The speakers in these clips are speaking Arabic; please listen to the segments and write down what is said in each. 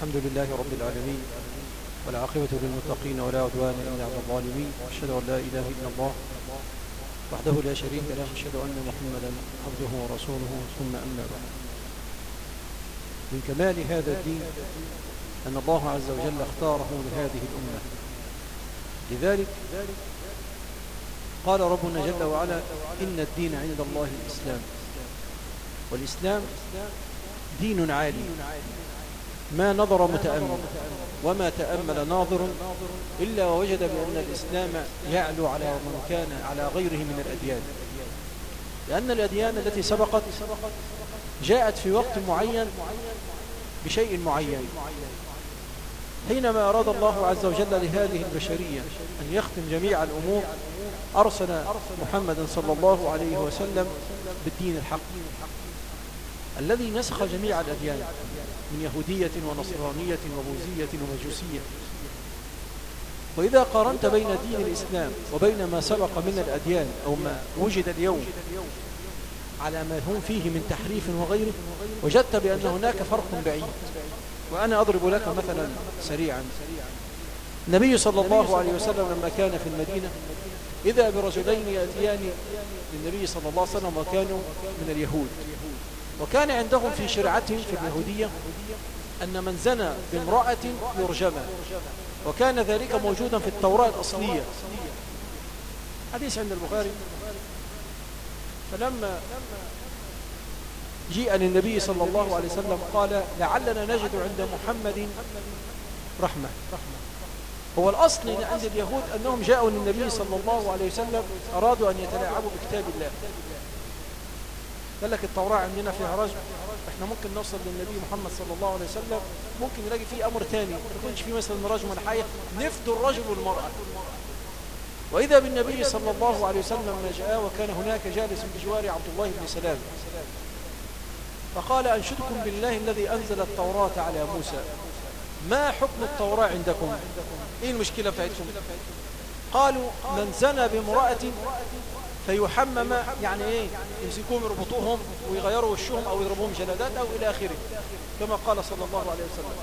الحمد لله رب العالمين والعاقبة للمتقين ولا عدوان إلا على الظالمين أشهد أن لا إله إلا الله وحده لا شريك له أشهد أن محمدا عبده ورسوله ثم أما بعد. من كمال هذا الدين أن الله عز وجل اختاره لهذه الأمة. لذلك قال ربنا جل وعلا إن الدين عند الله الإسلام. والإسلام دين عالي. ما نظر متأمل وما تأمل ناظر إلا ووجد بأن الإسلام يعلو على من كان على غيره من الأديان. لأن الأديان التي سبقت جاءت في وقت معين بشيء معين. حينما أراد الله عز وجل لهذه البشرية أن يختم جميع الأمور أرسل محمدا صلى الله عليه وسلم بالدين الحق. الذي نسخ جميع الأديان من يهودية ونصرانية وبوذية ومجوسية. وإذا قارنت بين دين الإسلام وبين ما سبق من الأديان أو ما وجد اليوم على ما هم فيه من تحريف وغيره وجدت بأن هناك فرق بعيد. وأنا أضرب لك مثلا سريعا. النبي صلى الله عليه وسلم لما كان في المدينة إذا برجلين يأتيان للنبي صلى الله عليه وسلم وكانوا من اليهود. وكان عندهم في شرعتهم في اليهودية أن من زنى بامرأة يرجم. وكان ذلك موجودا في التوراة الأصلية. حديث عند البخاري. فلما جيء للنبي صلى الله عليه وسلم قال لعلنا نجد عند محمد رحمة. هو الأصل عند اليهود أنهم جاءوا للنبي صلى الله عليه وسلم أرادوا أن يتلاعبوا بكتاب الله. قال لك التوراة عندنا فيها رجم إحنا ممكن نوصل للنبي محمد صلى الله عليه وسلم. ممكن نلاقي فيه أمر تاني. ما يكونش فيه مثلا رجم ولا حاجة. نفد الرجل والمرأة. وإذا بالنبي صلى الله عليه وسلم ما جاء وكان هناك جالس بجوار عبد الله بن سلام. فقال أنشدكم بالله الذي أنزل التوراة على موسى. ما حكم التوراة عندكم؟ إيه المشكلة بتاعتكم؟ قالوا من زنى بامرأة فيحمم يعني إيه؟ يمسكوهم يربطوهم ويغيروا وشهم أو يضربوهم جلدات أو إلى آخره كما قال صلى الله عليه وسلم.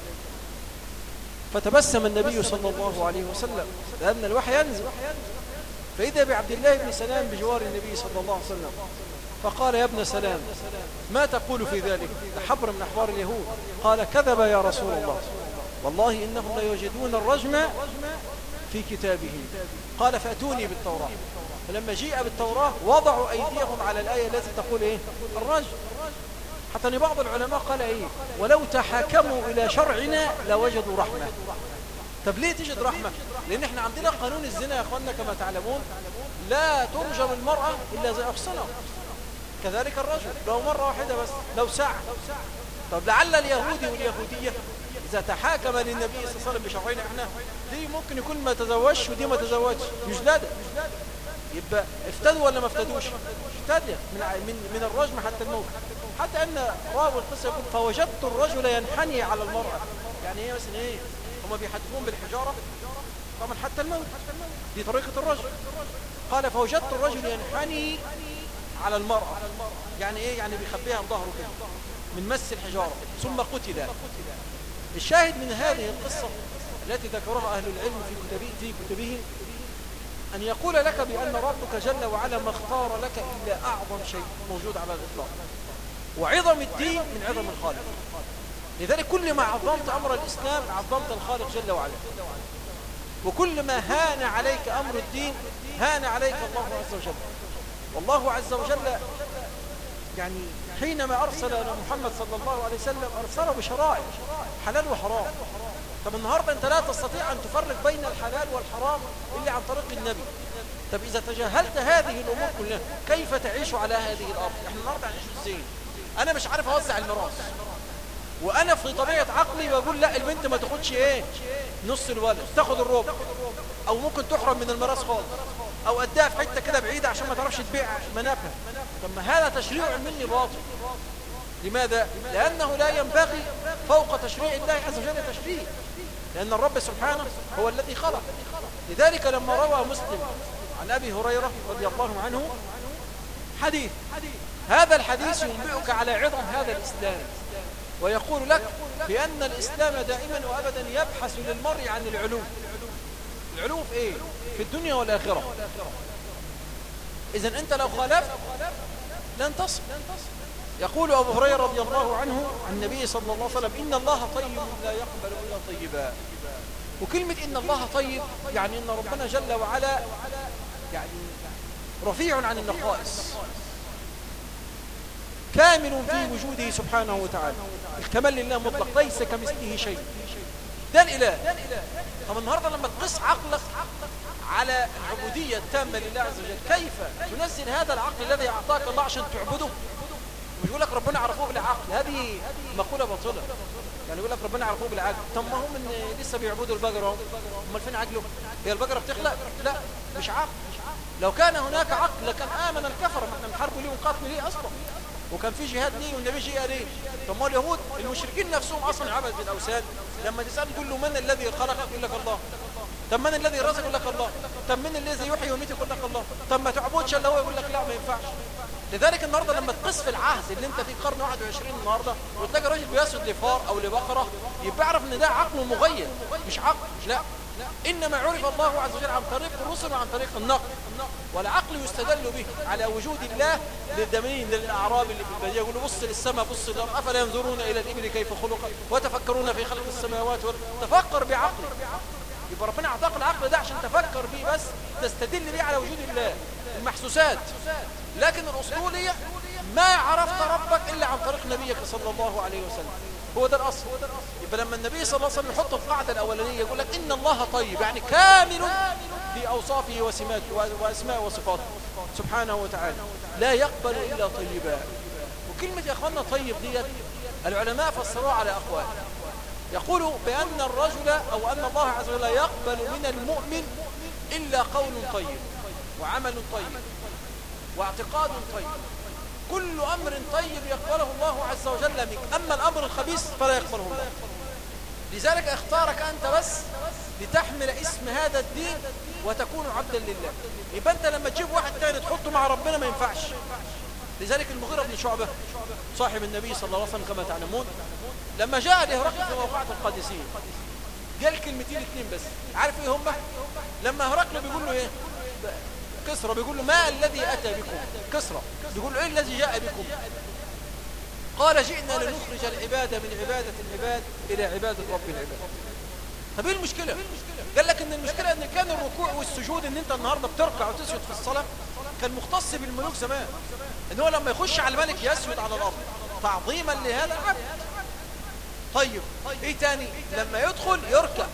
فتبسم النبي صلى الله عليه وسلم. لأن الوحي ينزل. فإذا بعبد الله بن سلام بجوار النبي صلى الله عليه وسلم فقال يا ابن سلام ما تقول في ذلك؟ حبر من أحبار اليهود. قال كذب يا رسول الله. والله إنهم لا يوجدون الرجم في كتابهم قال فأتوني بالتوراة. فلما جيء بالتوراة وضعوا أيديهم على الآية التي تقول إيه؟ الرجم حتى أن بعض العلماء قال إيه؟ ولو تحاكموا إلى شرعنا لوجدوا رحمة. طب ليه تجد رحمة؟ لأن إحنا عندنا قانون الزنا يا أخوانا كما تعلمون. لا ترجم المرأة إلا زي أفصنة كذلك الرجل. لو مرة واحدة بس لو ساعة. طب لعل اليهودي واليهودية إذا تحاكم للنبي صلى الله عليه وسلم بشرعين إحنا دي ممكن يكون ما تزوجش ودي ما تزوجش. يجلد يبقى افتدوا ولا ما افتدوش؟ افتدى. من, من, من الرجم حتى الموت حتى أن راوي القصة يقول فوجدت الرجل ينحني على المرأة. يعني إيه مثلا إيه؟ هم بيحدفون بالحجارة؟ طبعا حتى الموت. دي طريقة الرجل. قال فوجدت الرجل ينحني على المرأة. يعني إيه؟ يعني بيخبيها بظهره كده. من مس الحجارة. ثم قتل. الشاهد من هذه القصة التي ذكرها أهل العلم في كتبه في كتبهم أن يقول لك بأن ربك جل وعلا ما اختار لك إلا أعظم شيء موجود على الإطلاق. وعظم الدين من عظم الخالق. لذلك كل ما عظمت أمر الإسلام عظمت الخالق جل وعلا. وكل ما هان عليك أمر الدين هان عليك الله عز وجل. والله عز وجل يعني حينما أرسل محمد صلى الله عليه وسلم أرسله بشرائع حلال وحرام. طب النهاردة أنت لا تستطيع أن تفرق بين الحلال والحرام إلا عن طريق النبي. طب إذا تجاهلت هذه الأمور كلها كيف تعيش على هذه الأرض؟ إحنا النهاردة هنعيش إزاي أنا مش عارف أوزع الميراث. وأنا في طبيعة عقلي بقول لا البنت ما تاخدش إيه؟ نص الولد. تاخد الربع. أو ممكن تحرم من الميراث خالص. أو أديها في حتة كده بعيدة عشان ما تعرفش تبيع منافع. طب ما هذا تشريع مني باطل. لماذا؟ لأنه لا ينبغي فوق تشريع الله عز وجل تشريع. لأن الرب سبحانه هو الذي خلق. لذلك لما روى مسلم عن أبي هريرة رضي الله عنه حديث هذا الحديث ينبئك على عظم هذا الإسلام. ويقول لك بأن الإسلام دائما وأبدا يبحث للمرء عن العلوم العلوم في إيه؟ في الدنيا والآخرة. إذا أنت لو خالفت لن تصل. يقول أبو هريرة رضي الله عنه عن النبي صلى الله عليه وسلم إن الله طيب لا يقبل إلا طيبا. وكلمة إن الله طيب يعني إن ربنا جل وعلا يعني رفيع عن النقائص. كامل في وجوده سبحانه وتعالى. الكمال لله مطلق ليس كمثله شيء. ده الإله طب النهاردة لما تقص عقلك على العبودية التامة لله عز وجل كيف تنزل هذا العقل الذي أعطاك الله عشان تعبده؟ ويقول لك ربنا عرفوه بالعقل هذه مقولة باطلة. يعني يقول لك ربنا عرفوه بالعقل طب ما هم لسه بيعبدوا البقرة أمال فين عقله هي البقرة بتخلق؟ لا مش عقل. لو كان هناك عقل لكان آمن الكفر. ما إحنا بنحاربوا ليه ونقاتل ليه أصلا؟ وكان في جهاد ليه والنبي جه ليه طب ما اليهود المشركين نفسهم أصلا عبد بالأوثان لما تسأل تقول له من الذي خلقك؟ يقول لك الله. طب من الذي رزق يقول لك الله. طب من الذي يحيي ويميت؟ يقول لك الله. طب ما تعبدش إلا هو؟ يقول لك لا ما ينفعش. لذلك النهارده لما تقيس في العهد اللي انت في قرن 21 النهارده وتلاقي راجل بيسجد لفار أو لبقرة يبقى اعرف إن ده عقل مغير مش عقل لا. إنما عرف الله عز وجل عن طريق الرسل وعن طريق النقل. والعقل يستدل به على وجود الله للدمين للأعراب اللي في البديه يقولوا بص للسماء بص للأرض أفلا ينظرون إلى الإبل كيف خلقت وتفكرون في خلق السماوات تفكر بعقلك يبقى ربنا أعطاك العقل ده عشان تفكر بيه بس تستدل بيه على وجود الله. المحسوسات. لكن الأصولية ما عرفت ربك إلا عن طريق نبيك صلى الله عليه وسلم. هو ده الأصل. يبقى لما النبي صلى الله عليه وسلم يحط القاعدة الأولانية يقول لك إن الله طيب يعني كامل في أوصافه وسماته وأسماء وصفاته. سبحانه وتعالى. لا يقبل إلا طيبا. وكلمة يا أخوانا طيب ديت العلماء فسروها على أقوال. يقول بأن الرجل أو أن الله عز وجل يقبل من المؤمن إلا قول طيب وعمل طيب. واعتقاد طيب. كل أمر طيب يقبله الله عز وجل منك. أما الأمر الخبيث فلا يقبله الله. لذلك اختارك أنت بس لتحمل اسم هذا الدين وتكون عبدا لله. يبقى أنت لما تجيب واحد تاني تحطه مع ربنا ما ينفعش. لذلك المغيرة بن شعبة صاحب النبي صلى الله عليه وسلم كما تعلمون لما جاء لهرقل في موقعة القادسين قال كلمتين اثنين بس. عارف إيه هم؟ لما هرقل بيقول له إيه؟ كسرى بيقول له ما الذي أتى بكم؟ كسرى. بيقول له إيه الذي جاء بكم؟ قال جئنا لنخرج العبادة من عبادة العباد إلى عبادة رب العباد. طب إيه المشكلة؟ قال لك إن المشكلة إن كان الركوع والسجود إن أنت النهاردة بتركع وتسجد في الصلاة كان مختص بالملوك زمان. إن هو لما يخش على الملك يسجد على الأرض. تعظيما لهذا العبد. طيب إيه تاني؟ لما يدخل يركع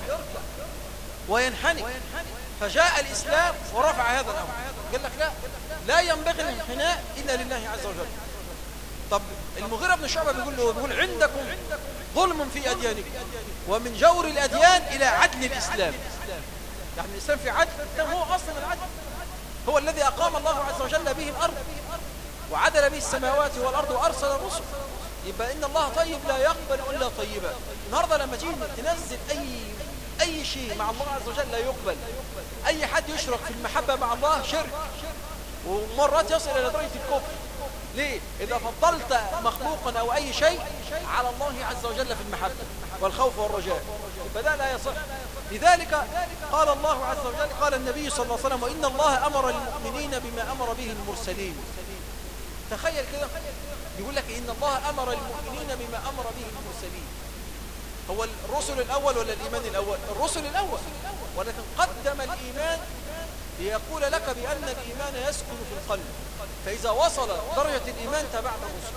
وينحني. فجاء الإسلام ورفع هذا الأمر. قال لك لا لا ينبغي الانحناء إلا لله عز وجل. طب المغيرة بن شعبة بيقول له بيقول عندكم ظلم في أديانكم ومن جور الأديان إلى عدل الإسلام. يعني الإسلام في عدل هو أصلا العدل. هو الذي أقام الله عز وجل به الأرض وعدل به السماوات والأرض وأرسل الرسل. يبقى إن الله طيب لا يقبل إلا طيبا. النهاردة لما تيجي تنزل أي أي شيء مع الله عز وجل لا يقبل. أي حد يشرك في المحبة مع الله شرك. ومرات يصل إلى درجة الكفر. ليه؟ إذا فضلت مخلوقا أو أي شيء على الله عز وجل في المحبة والخوف والرجاء. فده لا يصح. لذلك قال الله عز وجل قال النبي صلى الله عليه وسلم وإن الله أمر المؤمنين بما أمر به المرسلين. تخيل كده. يقول لك إن الله أمر المؤمنين بما أمر به المرسلين. هو الرسل الأول ولا الإيمان الأول؟ الرسل الأول. ولكن قدم الإيمان ليقول لك بأن الإيمان يسكن في القلب. فإذا وصل درجة الإيمان تبعت الرسل.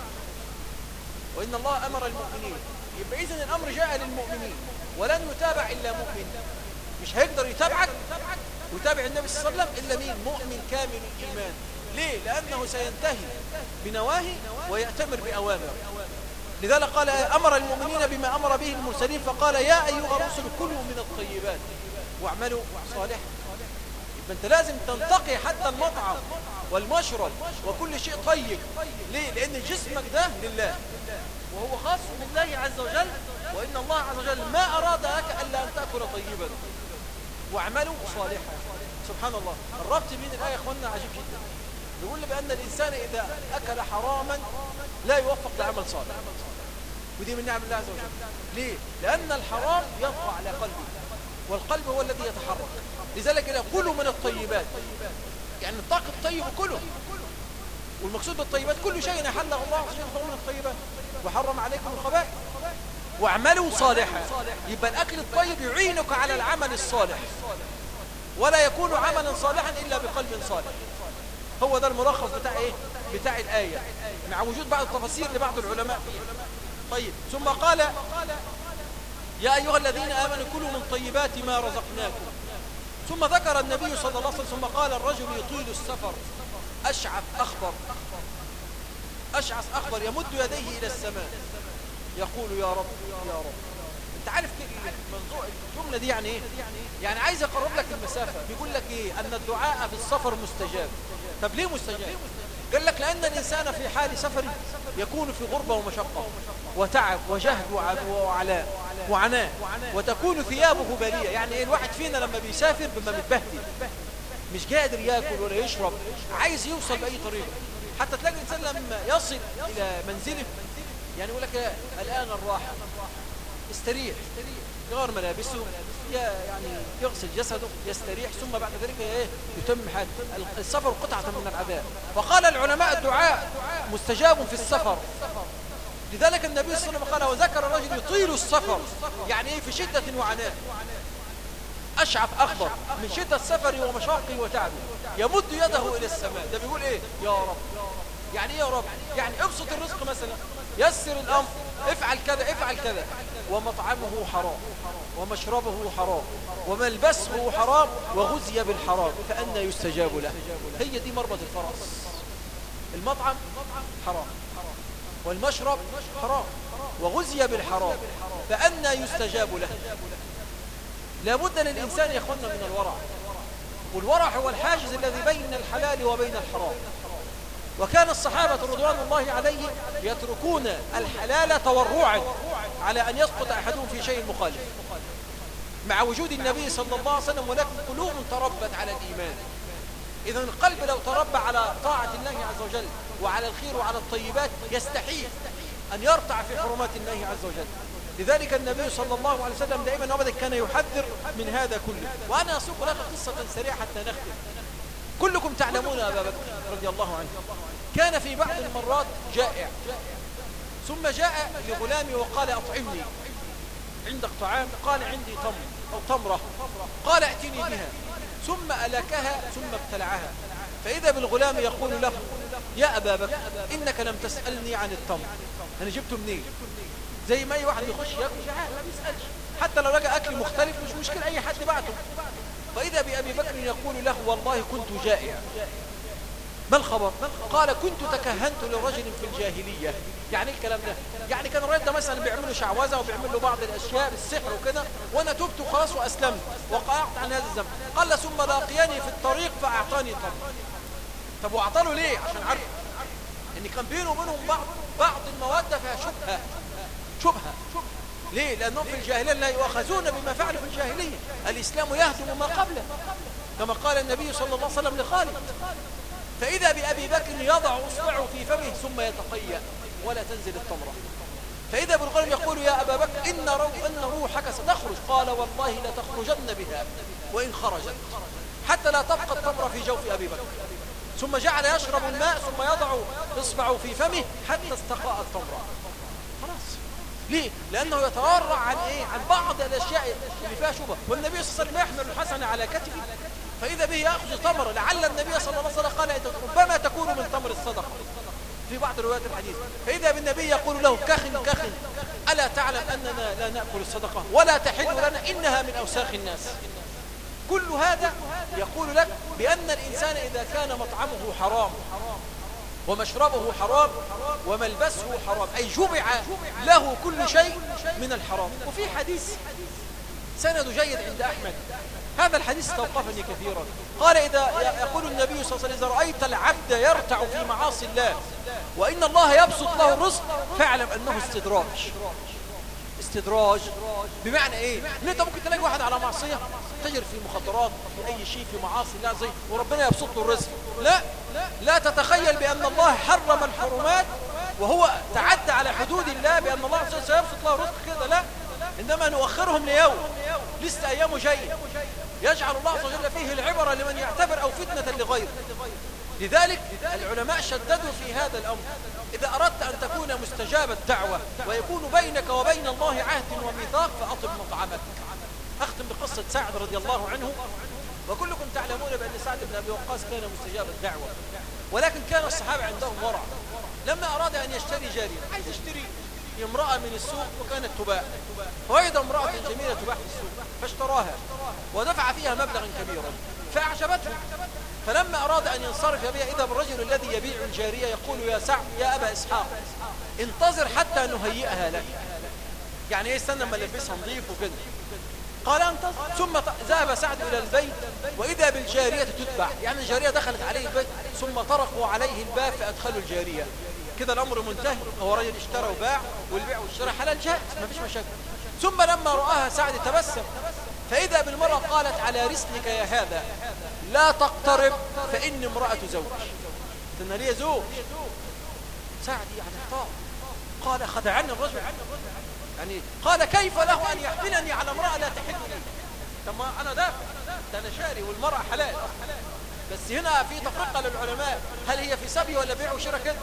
وإن الله أمر المؤمنين. يبقى إذن الأمر جاء للمؤمنين. ولن يتابع إلا مؤمن. مش هيقدر يتابعك؟ ويتابع النبي صلى الله عليه وسلم إلا مين؟ مؤمن كامل الإيمان. ليه؟ لأنه سينتهي بنواهي ويأتمر بأوامر. لذلك قال أمر المؤمنين بما أمر به المرسلين فقال يا أيها الرسل كلوا من الطيبات واعملوا صالحا. فانت لازم تنتقي حتى المطعم والمشرب وكل شيء طيب. ليه؟ لأن جسمك ده لله وهو خاص بالله عز وجل وإن الله عز وجل ما اراد لك إلا أن تأكل طيبا واعملوا صالحا. سبحان الله. الربط بين الآية يا إخواننا عجيب جدا. بيقول بأن الإنسان إذا أكل حراما لا يوفق لعمل صالح. ودي من نعم الله عز وجل. ليه؟ لأن الحرام يطغى على قلبه والقلب هو الذي يتحرك. لذلك إلى كلوا من الطيبات يعني الطاق الطيب كله. والمقصود بالطيبات كل شيء أحله الله سبحانه من الطيبات. وحرم عليكم الخبائث. واعملوا صالحا. يبقى الأكل الطيب يعينك على العمل الصالح. ولا يكون عملا صالحا إلا بقلب صالح. هو ده الملخص بتاع إيه؟ بتاع الآية. مع وجود بعض التفاصيل لبعض العلماء طيب ثم قال يا أيها الذين آمنوا كلوا من طيبات ما رزقناكم. ثم ذكر النبي صلى الله عليه وسلم ثم قال الرجل يطيل السفر. أشعث أخضر. أشعث أخضر يمد يديه إلى السماء. يقول يا رب يا رب. انت عارف منظور الجملة دي يعني إيه؟ يعني عايز يقرب لك المسافة. بيقول لك إيه؟ أن الدعاء في السفر مستجاب. طب ليه مستجاب؟ قال لك لأن الإنسان في حال سفر يكون في غربة ومشقة وتعب وجهد وعلاء وعناء وتكون ثيابه بالية يعني إيه؟ الواحد فينا لما بيسافر بما متبهدل مش قادر ياكل ولا يشرب عايز يوصل بأي طريقة. حتى تلاقي الإنسان لما يصل إلى منزله يعني يقول لك الآن الراحة. استريح يغير ملابسه يعني يغسل جسده يستريح ثم بعد ذلك إيه يتم حال السفر قطعة من العذاب وقال العلماء الدعاء مستجاب في السفر. لذلك النبي صلى الله عليه وسلم قال وذكر الرجل يطيل السفر. يعني إيه؟ في شدة وعناء. أشعف أخضر من شدة السفر ومشاقه وتعبه. يمد يده إلى السماء. ده بيقول إيه؟ يا رب. يعني إيه يا رب؟ يعني أبسط الرزق مثلا. يسر الأمر. افعل كذا افعل كذا. ومطعمه حرام ومشربه حرام وملبسه حرام وغزي بالحرام فأنا يستجاب له. هي دي مربط الفرس. المطعم حرام والمشرب حرام وغزي بالحرام فأنا يستجاب له. لابد للإنسان يخلنا من الورع. والورع هو الحاجز الذي بين الحلال وبين الحرام. وكان الصحابة رضوان الله عليه يتركون الحلال تورعا على أن يسقط أحدهم في شيء مخالف. مع وجود النبي صلى الله عليه وسلم ولكن قلوب تربت على الإيمان. إذا القلب لو تربى على طاعة الله عز وجل وعلى الخير وعلى الطيبات يستحيل أن يرتع في حرمات الله عز وجل. لذلك النبي صلى الله عليه وسلم دائما أبدا كان يحذر من هذا كله. وأنا أسوق لك قصة سريعة حتى نختم. كلكم تعلمون أبا بكر رضي الله عنه. كان في بعض المرات جائع. ثم جاء لغلامي وقال أطعمني. عندك طعام قال عندي تمر أو تمرة. قال ائتني بها. ثم ألكها ثم ابتلعها. فإذا بالغلام يقول له يا أبا بكر إنك لم تسألني عن التمر. أنا جبته منين؟ زي ما أي واحد يخش ياكل جعان ما بيسألش حتى لو لقى أكل مختلف مش مشكلة أي حد بعته. يقول له والله كنت جائع. ما الخبر؟ قال كنت تكهنت لرجل في الجاهلية. يعني الكلام ده؟ يعني كان الرجل ده مثلا بيعملوا شعوذة وبيعملوا بعض الأشياء بالسحر وكده وأنا تبت خلاص وأسلمت وقعت عن هذا الزمن. قال ثم لاقيني في الطريق فأعطاني طب طب وأعطاني ليه؟ عشان عارف. إن كان بينه وبينهم بعض بعض المواد فيها شبهة. شبهة. ليه؟ لأنهم في الجاهلية لا يؤخذون بما فعلوا في الجاهلية. الإسلام يهدم ما قبله. كما قال النبي صلى الله عليه وسلم لخالد فإذا بأبي بكر يضع أصبعه في فمه ثم يتقيأ ولا تنزل التمرة. فإذا ابن القيم يقول يا أبا بكر إن, رو إن روحك ستخرج. قال والله لتخرجن بها وإن خرجت حتى لا تبقى التمرة في جوف أبي بكر. ثم جعل يشرب الماء ثم يضع إصبعه في فمه حتى استقاء التمرة. خلاص. ليه؟ لأنه يتورع عن إيه؟ عن بعض الأشياء اللي فيها شبه والنبي صلى الله عليه وسلم يحمل الحسن على كتفه فإذا به يأخذ تمر لعل النبي صلى الله عليه وسلم قال ربما تكون من تمر الصدقة. في بعض روايات الحديث فإذا بالنبي يقول له كخن كخن ألا تعلم أننا لا نأكل الصدقة ولا تحل لنا إنها من أوساخ الناس؟ كل هذا يقول لك بأن الإنسان إذا كان مطعمه حرام ومشربه حرام وملبسه حرام أي جمع له كل شيء من الحرام. وفي حديث سند جيد عند أحمد هذا الحديث استوقفني كثيرا. قال إذا يقول النبي صلى الله عليه وسلم إذا رأيت العبد يرتع في معاصي الله وإن الله يبسط له الرزق فاعلم أنه استدراج. استدراج بمعنى إيه؟ ان انت ممكن تلاقي واحد على معصية تجر في مخدرات في أي شيء في معاصي الله زي وربنا يبسط له الرزق. لا لا تتخيل بأن الله حرم الحرمات وهو تعدى على حدود الله بأن الله سيبسط له رزق كده لا. إنما نؤخرهم ليوم لسه أيامه جاية. يجعل الله عز وجل فيه العبرة لمن يعتبر أو فتنة لغيره. لذلك العلماء شددوا في هذا الأمر. إذا أردت أن تكون مستجاب الدعوة ويكون بينك وبين الله عهد وميثاق فأطب مطعمك. أختم بقصة سعد رضي الله عنه. وكلكم تعلمون بأن سعد بن أبي وقاص كان مستجاب الدعوة. ولكن كان الصحابة عندهم ورع. لما أراد أن يشتري جارية عايز يشتري امرأة من السوق وكانت تباع. وأيضا امرأة جميلة تباع في السوق فاشتراها ودفع فيها مبلغا كبيرا فأعجبته. فلما أراد أن ينصرف بها إذا بالرجل الذي يبيع الجارية يقول يا سعد يا أبا إسحاق انتظر حتى نهيئها لك. يعني إيه استنى ما لبسها نظيف وكده. قال انتظر. ثم ذهب سعد إلى البيت وإذا بالجارية تتبع. يعني الجارية دخلت عليه البيت ثم طرقوا عليه الباب فأدخلوا الجارية. كده الأمر منتهي هو رجل اشترى وباع والبيع والشراء حلال جائز ما فيش مشاكل. ثم لما رآها سعد تبسم فإذا بالمرأة قالت على رسلك يا هذا لا تقترب فإن امرأة زوج. إن لي زوج. سعد يعني اختار قال خدعني الرجل. يعني قال كيف له أن يحملني على امرأة لا تحل لي طب أنا دافع ده أنا شاري والمرأة حلال. بس هنا في تفرقة للعلماء هل هي في سبي ولا بيع وشراء كده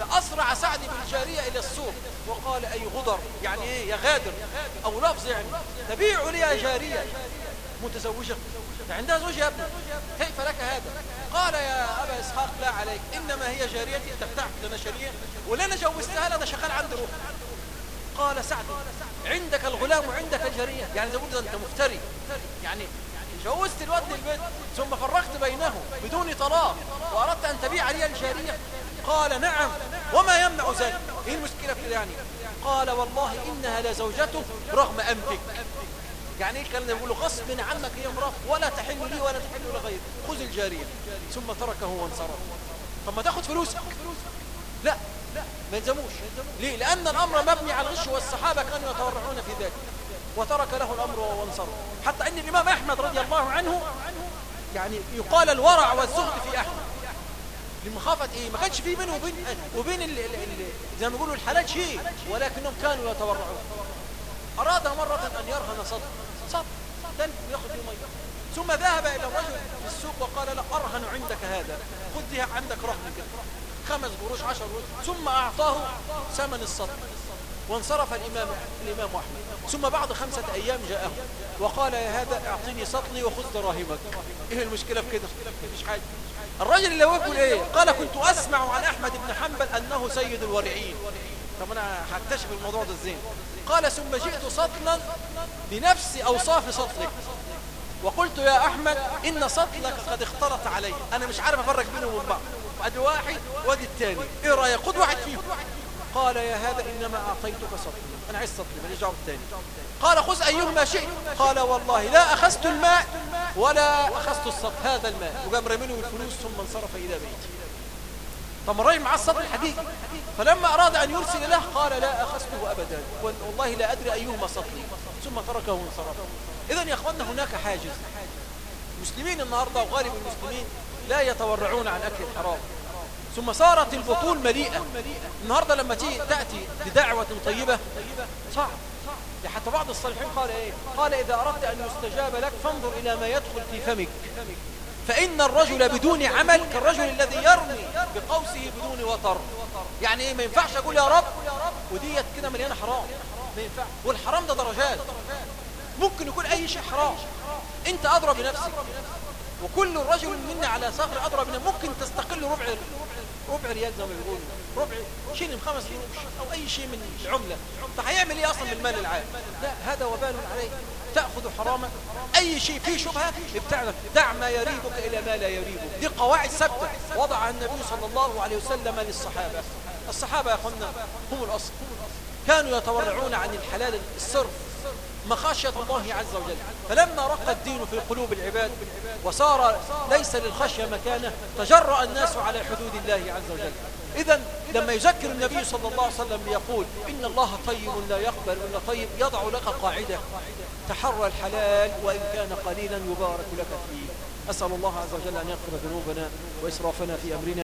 فأسرع سعد بالجارية إلى السوق وقال أي غدر؟ يعني إيه؟ يا غادر. أو لفظ يعني. تبيع لي يا جارية. متزوجة. عندها زوج يا ابني. كيف لك هذا؟ قال يا أبا إسحاق لا عليك. إنما هي جاريتي. تفتح لنا شرية ولنا جوزتها لنا شغال عندي روح قال سعد عندك الغلام وعندك الجارية. يعني زي أنت مفتري. يعني جوزت الواد للبيت ثم فرقت بينه بدون طلاق وأردت أن تبيع لي الجارية. قال نعم وما يمنع ذلك؟ إيه المشكلة في يعني قال والله إنها لزوجته رغم أنفك. يعني إيه؟ الكلام ده بيقول غصب عنك هي امرأة ولا تحل لي ولا تحل لغيري. خذ الجارية ثم تركه وانصرف. طب ما تاخد فلوسك. لا ما يلزموش. ليه؟ لأن الأمر مبني على الغش والصحابة كانوا يتورعون في ذلك. وترك له الأمر وانصرف. حتى أن الإمام أحمد رضي الله عنه يعني يقال الورع والزهد في أحمد. لمخافة إيه؟ ما كانش فيه بينه وبين وبين ال ال ال زي ما بيقولوا الحلال شيء ولكنهم كانوا يتورعون. أراد مرة أن يرهن صدر. صدر. يأخذ فيه ميه ثم ذهب إلى الرجل في السوق وقال له أرهن عندك هذا. خذ عندك رهن كده خمس قروش عشر قروش. ثم أعطاه ثمن الصدر. وانصرف الإمام, الإمام أحمد. ثم بعد خمسة أيام جاءه وقال يا هذا أعطيني سطلي وخذ دراهمك. إيه المشكلة في كده؟ مفيش حاجة. الراجل اللي يقول إيه قال كنت أسمع عن أحمد بن حنبل أنه سيد الورعين. طب أنا هكتشف الموضوع ده إزاي؟ قال ثم جئت سطلا بنفس أوصاف سطلك وقلت يا أحمد إن سطلك قد اختلط علي. أنا مش عارف أفرق بينهم وبين بعض. أدي واحد وأدي الثاني. إيه رأيك؟ خد واحد فيهم. قال يا هذا إنما أعطيتك سطلي أنا عايز سطلي ماليش دعوة بالثاني قال خذ أيهما شئت. قال والله لا أخذت الماء ولا أخذت السطل هذا الماء. وقام رميله الفلوس ثم انصرف إلى بيته. طب الراجل معاه السطل الحقيقي. فلما أراد أن يرسل له قال لا أخذته أبدا. والله لا أدري أيهما سطلي ثم تركه وانصرف. إذا يا أخوانا هناك حاجز. المسلمين النهاردة وغالب المسلمين لا يتورعون عن أكل الحرام. ثم صارت البطول مليئة. النهاردة لما تيجي تأتي بدعوة طيبة صعب. حتى بعض الصالحين قال إيه؟ قال إذا أردت أن يستجاب لك فانظر إلى ما يدخل في فمك. فإن الرجل بدون عمل كالرجل الذي يرمي بقوسه بدون وطر. يعني إيه؟ ما ينفعش أقول يا رب وديت كده مليانة حرام. ما ينفع. والحرام ده درجات. ممكن يكون أي شيء حرام. أنت أدرى بنفسك. وكل رجل منا على صخر أدرى بنا ممكن تستقل ربع ربع ريال زي ما بيقولوا ربع. شيء خمس قروش أو أي شيء من العملة. فهيعمل إيه أصلا بالمال العام؟ لا هذا وبال عليه. تأخذ حراما أي شيء فيه شبهة ابتعد دع ما يريبك إلى ما لا يريبك. دي قواعد ثابتة. وضعها النبي صلى الله عليه وسلم للصحابة. الصحابة يا أخوانا هم الأصل. كانوا يتورعون عن الحلال الصرف. مخاشية الله عز وجل. فلما رق الدين في قلوب العباد وصار ليس للخشية مكانه تجرأ الناس على حدود الله عز وجل. إذا لما يذكر النبي صلى الله عليه وسلم يقول إن الله طيب لا يقبل إلا طيب يضع لك قاعدة. تحرى الحلال وإن كان قليلا يبارك لك فيه. أسأل الله عز وجل أن يغفر ذنوبنا وإسرافنا في أمرنا.